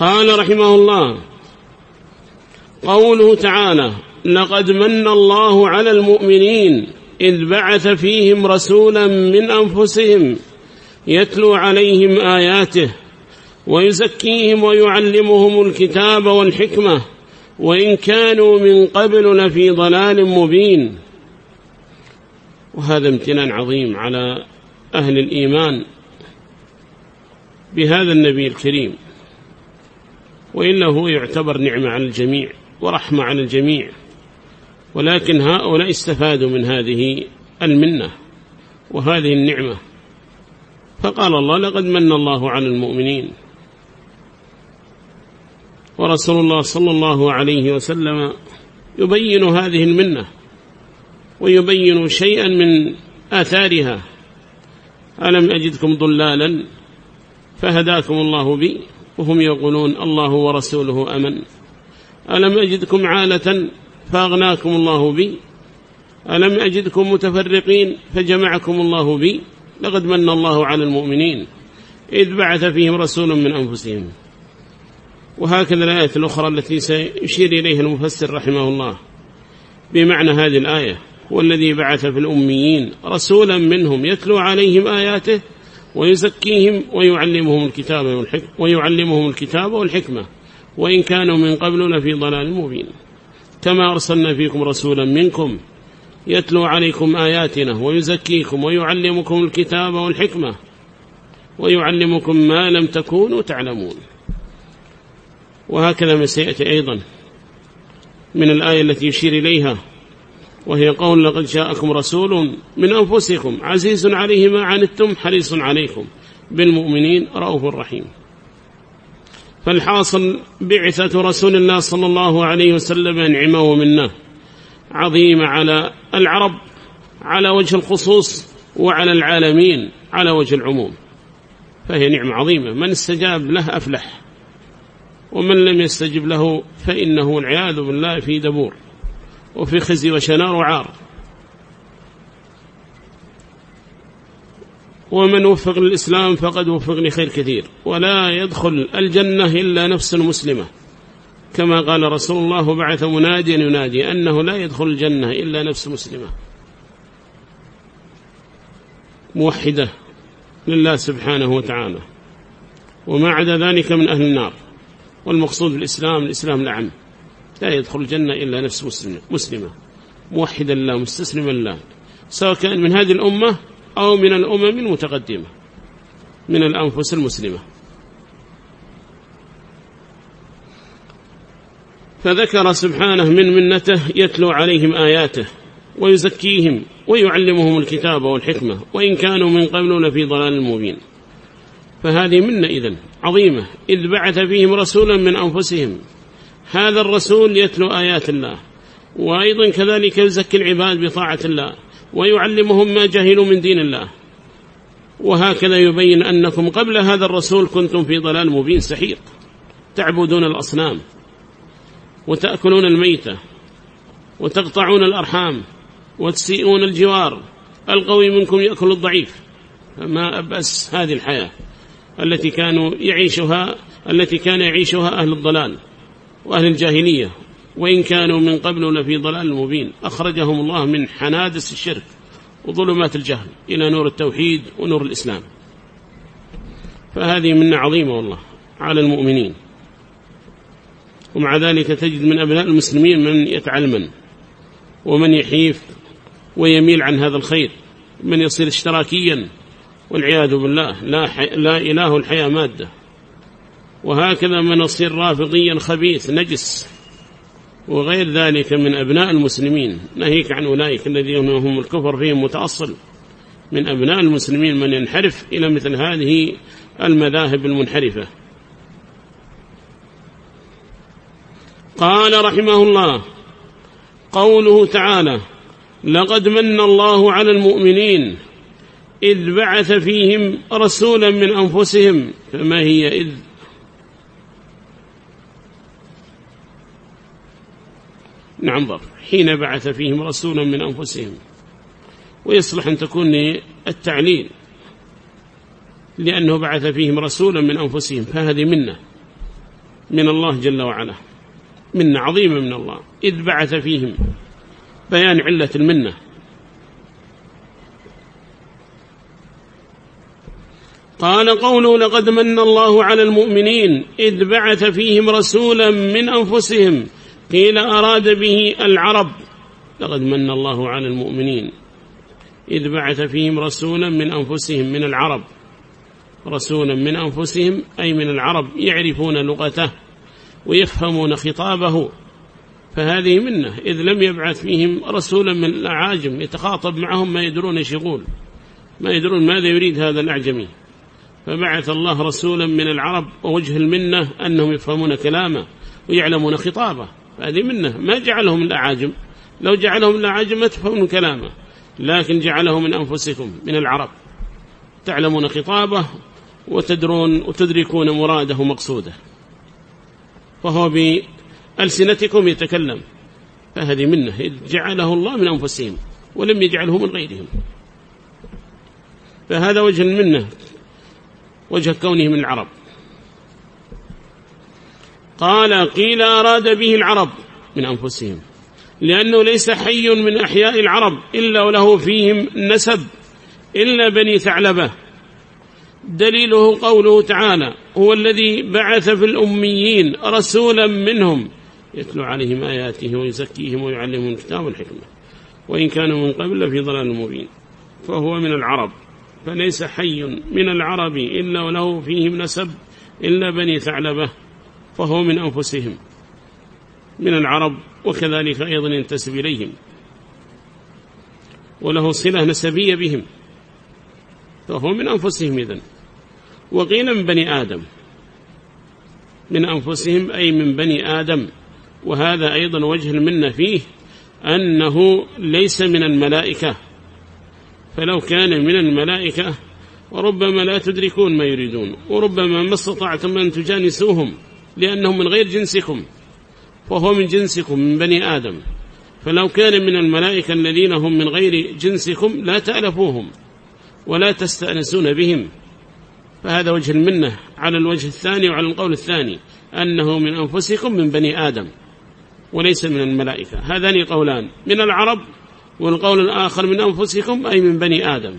قال رحمه الله قوله تعالى لقد من الله على المؤمنين إذ بعث فيهم رسولا من أنفسهم يتلو عليهم آياته ويزكيهم ويعلمهم الكتاب والحكمة وإن كانوا من قبل لفي ضلال مبين وهذا امتنان عظيم على أهل الإيمان بهذا النبي الكريم وإلا هو يعتبر نعمة على الجميع ورحمة على الجميع. ولكن هؤلاء استفادوا من هذه المنة وهذه النعمة. فقال الله لقد من الله على المؤمنين. ورسول الله صلى الله عليه وسلم يبين هذه المنة ويبين شيئا من آثارها. ألم أجدكم ضلالا فهداكم الله بي وهم يقولون الله ورسوله أمن. ألم أجدكم عالة فأغناكم الله بي؟ ألم أجدكم متفرقين فجمعكم الله بي؟ لقد من الله على المؤمنين. إذ بعث فيهم رسولا من أنفسهم. وهكذا الآية الأخرى التي سيشير إليها المفسر رحمه الله. بمعنى هذه الآية والذي بعث في الأميين رسولا منهم يتلو عليهم آياته ويزكيهم ويعلمهم الكتاب والحكمة ويعلمهم الكتاب والحكمة. وإن كانوا من قبل لفي ضلال مبين. كما أرسلنا فيكم رسولا منكم يتلو عليكم آياتنا ويزكيكم ويعلمكم الكتاب والحكمة. ويعلمكم ما لم تكونوا تعلمون. وهكذا ما سيأتي أيضا من الآية التي يشير إليها. وهي قول لقد جاءكم رسول من أنفسكم عزيز عليه ما عنتم حريص عليكم بالمؤمنين رؤوف رحيم. فالحاصل بعثة رسول الله صلى الله عليه وسلم نعمة ومنه عظيمة على العرب على وجه الخصوص وعلى العالمين على وجه العموم. فهي نعمة عظيمة. من استجاب له أفلح ومن لم يستجب له فإنه العياذ بالله في دبور. وفي خزي وشنار وعار. ومن وفق للإسلام فقد وفق لخير كثير. ولا يدخل الجنة إلا نفس مسلمة. كما قال رسول الله بعث مناديا ينادي أنه لا يدخل الجنة إلا نفس مسلمة. موحدة لله سبحانه وتعالى. وما عدا ذلك من أهل النار. والمقصود بالإسلام الإسلام لعم لا يدخل الجنة إلا نفس مسلمة, مسلمة. موحدا الله مستسلما الله سواء كان من هذه الأمة أو من الأمم المتقدمة. من الأنفس المسلمة. فذكر سبحانه من منته يتلو عليهم آياته ويزكيهم ويعلمهم الكتاب والحكمة وإن كانوا من قبل لفي ضلال مبين. فهذه منا إذن عظيمة. إذ بعث فيهم رسولا من أنفسهم هذا الرسول يتلو آيات الله وأيضا كذلك يزكي العباد بطاعة الله ويعلمهم ما جهلوا من دين الله. وهكذا يبين أنكم قبل هذا الرسول كنتم في ضلال مبين سحيق. تعبدون الأصنام وتأكلون الميتة وتقطعون الأرحام وتسيئون الجوار القوي منكم يأكل الضعيف. فما أبأس هذه الحياة التي كانوا يعيشها التي كان يعيشها أهل الضلال. وأهل الجاهلية وإن كانوا من قبل لفي ضلال مبين. أخرجهم الله من حنادس الشرك وظلمات الجهل إلى نور التوحيد ونور الإسلام. فهذه منة عظيمة والله على المؤمنين. ومع ذلك تجد من أبناء المسلمين من يتعلمن ومن يحيف ويميل عن هذا الخير من يصير اشتراكيا والعياذ بالله لا. لا إله الحياة مادة. وهكذا من يصير رافضيا خبيث نجس. وغير ذلك من أبناء المسلمين. نهيك عن أولئك الذين هم الكفر فيهم متأصل. من أبناء المسلمين من ينحرف إلى مثل هذه المذاهب المنحرفة. قال رحمه الله قوله تعالى لقد من الله على المؤمنين إذ بعث فيهم رسولا من أنفسهم فما هي إذ نعم حين بعث فيهم رسولا من أنفسهم. ويصلح أن تكون التعليل. لأنه بعث فيهم رسولا من أنفسهم. فهذه منة. من الله جل وعلا. منة عظيمة من الله. إذ بعث فيهم بيان علة المنة. قال قوله لقد من الله على المؤمنين إذ بعث فيهم رسولا من أنفسهم قيل أراد به العرب لقد من الله على المؤمنين إذ بعث فيهم رسولا من أنفسهم من العرب رسولا من أنفسهم أي من العرب يعرفون لغته ويفهمون خطابه فهذه منة إذ لم يبعث فيهم رسولا من الأعاجم يتخاطب معهم ما يدرون إيش يقول ما يدرون ماذا يريد هذا الأعجمي. فبعث الله رسولا من العرب ووجه المنة أنهم يفهمون كلامه ويعلمون خطابه. هذه منه. ما جعلهم الأعاجم. لو جعلهم الأعاجم ما تفهمون كلامه. لكن جعله من أنفسكم من العرب. تعلمون خطابه وتدرون وتدركون مراده مقصوده فهو بألسنتكم يتكلم. فهذه منه. جعله الله من أنفسهم ولم يجعله من غيرهم. فهذا وجه المنة وجه كونه من العرب. قال قيل أراد به العرب من أنفسهم لأنه ليس حي من أحياء العرب إلا وله فيهم نسب إلا بني ثعلبة. دليله قوله تعالى هو الذي بعث في الأميين رسولا منهم يتلو عليهم آياته ويزكيهم ويعلمهم الكتاب والحكمة وإن كانوا من قبل في ضلال مبين. فهو من العرب فليس حي من العرب إلا وله فيهم نسب إلا بني ثعلبة. فهو من أنفسهم. من العرب وكذلك أيضا ينتسب إليهم. وله صلة نسبية بهم. فهو من أنفسهم إذن. وقيل من بني آدم. من أنفسهم أي من بني آدم. وهذا أيضا وجه المنة فيه أنه ليس من الملائكة. فلو كان من الملائكة وربما لا تدركون ما يريدون. وربما ما استطعتم أن تجانسوهم. لأنهم من غير جنسكم وهو من جنسكم من بني آدم. فلو كان من الملائكة الذين هم من غير جنسكم لا تألفوهم ولا تستأنسون بهم. فهذا وجه المنة على الوجه الثاني وعلى القول الثاني أنه من أنفسكم من بني آدم وليس من الملائكة. هذان قولان من العرب والقول الآخر من أنفسكم أي من بني آدم.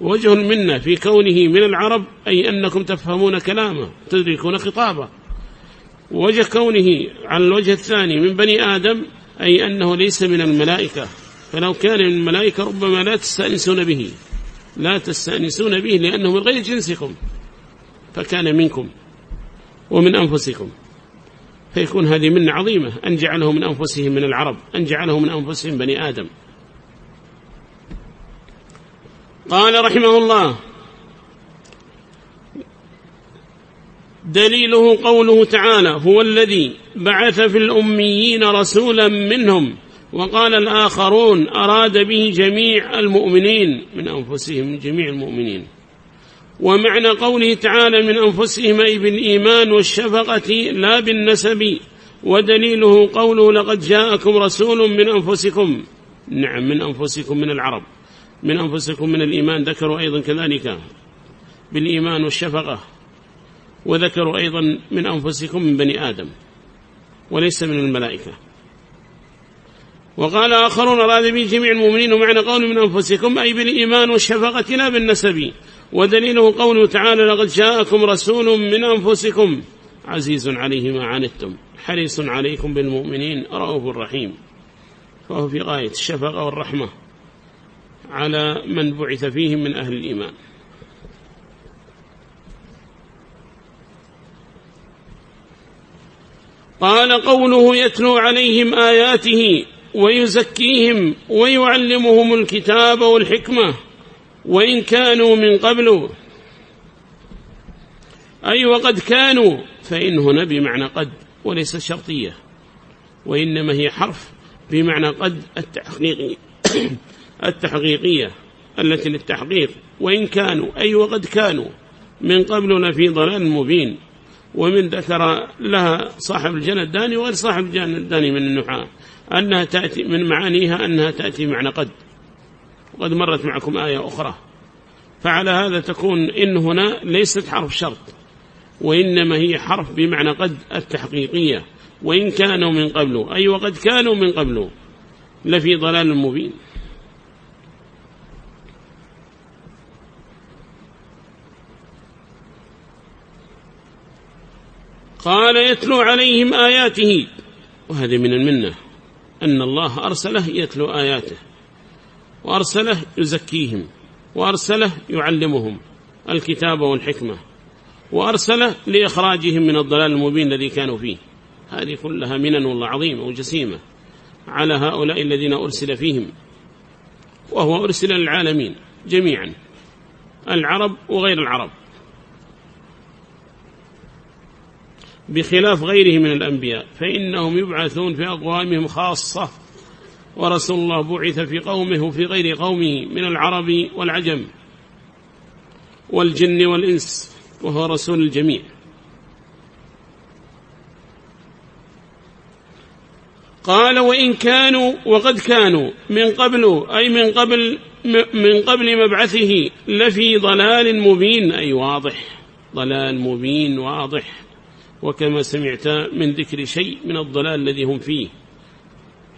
وجه المنة في كونه من العرب أي أنكم تفهمون كلامه تدركون خطابه. وجه كونه على الوجه الثاني من بني آدم أي أنه ليس من الملائكة. فلو كان من الملائكة ربما لا تستأنسون به. لا تستأنسون به لأنه من غير جنسكم. فكان منكم ومن أنفسكم. فيكون هذه من عظيمة. أن جعله من أنفسهم من العرب. أن جعله من أنفسهم بني آدم. قال رحمه الله دليله قوله تعالى هو الذي بعث في الأميين رسولا منهم وقال الآخرون أراد به جميع المؤمنين من أنفسهم جميع المؤمنين. ومعنى قوله تعالى من أنفسهم أي بالإيمان والشفقة لا بالنسب ودليله قوله لقد جاءكم رسول من أنفسكم. نعم من أنفسكم من العرب من أنفسكم من الإيمان ذكروا أيضا كذلك بالإيمان والشفقة. وذكروا أيضا من أنفسكم من بني آدم وليس من الملائكة. وقال آخرون أراد به جميع المؤمنين ومعنى قول من أنفسكم أي بالإيمان والشفقة لا بالنسب. ودليله قوله تعالى لقد جاءكم رسول من أنفسكم عزيز عليه ما عنتم حريص عليكم بالمؤمنين رؤوف رحيم. فهو في غاية الشفقة والرحمة على من بعث فيهم من أهل الإيمان. قال قوله يتلو عليهم آياته ويزكيهم ويعلمهم الكتاب والحكمة وإن كانوا من قبل. أي وقد كانوا فإن هنا بمعنى قد وليس شرطية وإنما هي حرف بمعنى قد التحقيقي التحقيقية التي للتحقيق. وإن كانوا أي وقد كانوا من قبل لفي ضلال مبين. ومن ذكر لها صاحب الجنة الداني وغير صاحب الجنة الداني من النحاة أنها تأتي من معانيها أنها تأتي معنى قد وقد مرت معكم آية أخرى. فعلى هذا تكون إن هنا ليست حرف شرط وإنما هي حرف بمعنى قد التحقيقية وإن كانوا من قبله أي وقد كانوا من قبله لفي ضلال مبين. قال يتلو عليهم آياته. وهذه من المنة أن الله أرسله يتلو آياته وأرسله يزكيهم وأرسله يعلمهم الكتاب والحكمة وأرسله لإخراجهم من الضلال المبين الذي كانوا فيه. هذه كلها منن والله عظيمة وجسيمة على هؤلاء الذين أرسل فيهم وهو أرسل للعالمين جميعا العرب وغير العرب. بخلاف غيره من الأنبياء فإنهم يبعثون في أقوامهم خاصة ورسول الله بعث في قومه وفي غير قومه من العرب والعجم والجن والإنس وهو رسول الجميع. قال وإن كانوا وقد كانوا من قبل أي من قبل من قبل مبعثه لفي ضلال مبين أي واضح ضلال مبين واضح. وكما سمعت من ذكر شيء من الضلال الذي هم فيه.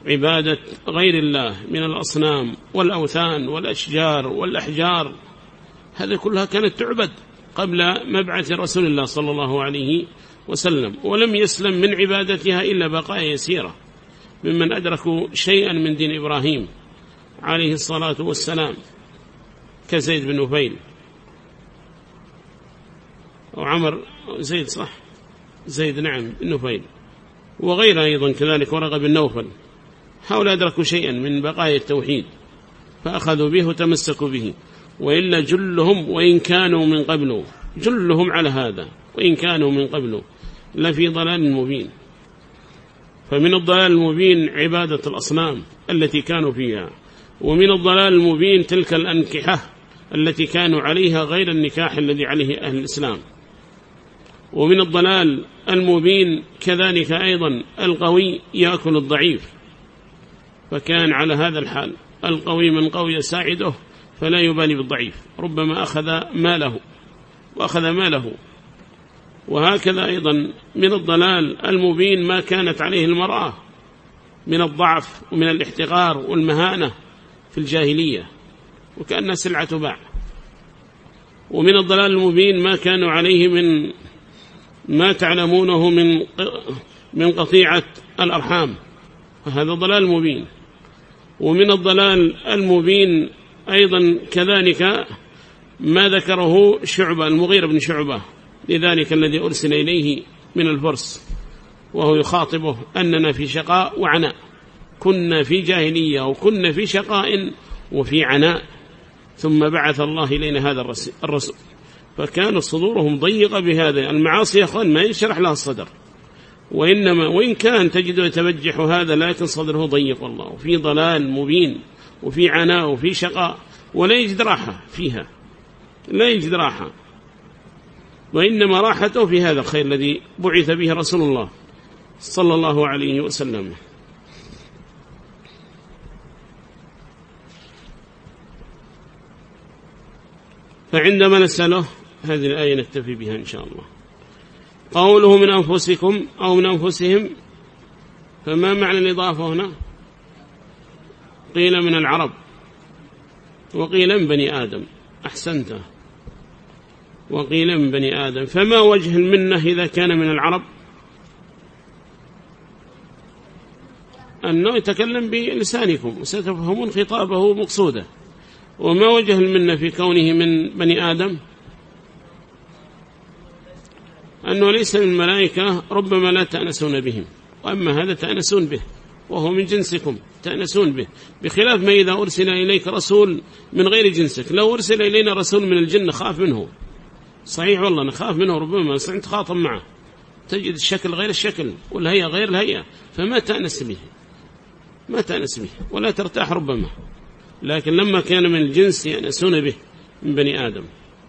عبادة غير الله من الأصنام والأوثان والأشجار والأحجار هذه كلها كانت تعبد قبل مبعث رسول الله صلى الله عليه وسلم ولم يسلم من عبادتها إلا بقايا يسيرة ممن أدركوا شيئا من دين إبراهيم عليه الصلاة والسلام كزيد بن نفيل. وعمر زيد صح؟ زيد نعم بن نفيل وغيره أيضا كذلك ورقة بن نوفل. هؤلاء أدركوا شيئا من بقايا التوحيد فأخذوا به وتمسكوا به. وإلا جلهم وإن كانوا من قبله جلهم على هذا وإن كانوا من قبله لفي ضلال مبين. فمن الضلال المبين عبادة الأصنام التي كانوا فيها ومن الضلال المبين تلك الأنكحة التي كانوا عليها غير النكاح الذي عليه أهل الإسلام. ومن الضلال المبين كذلك أيضا القوي يأكل الضعيف فكان على هذا الحال القوي من قوي يساعده فلا يبالي بالضعيف ربما أخذ ماله وأخذ ماله. وهكذا أيضا من الضلال المبين ما كانت عليه المرأة من الضعف ومن الاحتقار والمهانة في الجاهلية وكأنها سلعة باع. ومن الضلال المبين ما كانوا عليه من ما تعلمونه من من قطيعة الأرحام. فهذا ضلال مبين. ومن الضلال المبين أيضا كذلك ما ذكره شعبة المغير بن شعبة لذلك الذي أرسل إليه من الفرس وهو يخاطبه أننا في شقاء وعناء. كنا في جاهلية وكنا في شقاء وفي عناء. ثم بعث الله إلينا هذا الرسول. فكان صدورهم ضيقة بهذا. المعاصي يا أخوان ما يشرح لها الصدر. وإنما وإن كان تجد يتبجح هذا لكن صدره ضيق والله. وفي ضلال مبين وفي عناء وفي شقاء ولا يجد راحة فيها. لا يجد راحة. وإنما راحته في هذا الخير الذي بعث به رسول الله صلى الله عليه وسلم. فعندما نسأله هذه الآية نكتفي بها إن شاء الله. قوله من أنفسكم أو من أنفسهم فما معنى الإضافة هنا؟ قيل من العرب وقيل من بني آدم أحسنت. وقيل من بني آدم فما وجه المنة إذا كان من العرب؟ أنه يتكلم بلسانكم وستفهمون خطابه مقصوده. وما وجه المنة في كونه من بني آدم؟ أنه ليس من الملائكة ربما لا تأنسون بهم. وأما هذا تأنسون به وهو من جنسكم تأنسون به. بخلاف ما إذا أرسل إليك رسول من غير جنسك. لو أرسل إلينا رسول من الجن خاف منه. صحيح والله نخاف منه ربما أنت خاطب معه. تجد الشكل غير الشكل والهيئة غير الهيئة. فما تأنس به ما تأنس به ولا ترتاح ربما. لكن لما كان من الجنس يأنسون به من بني آدم.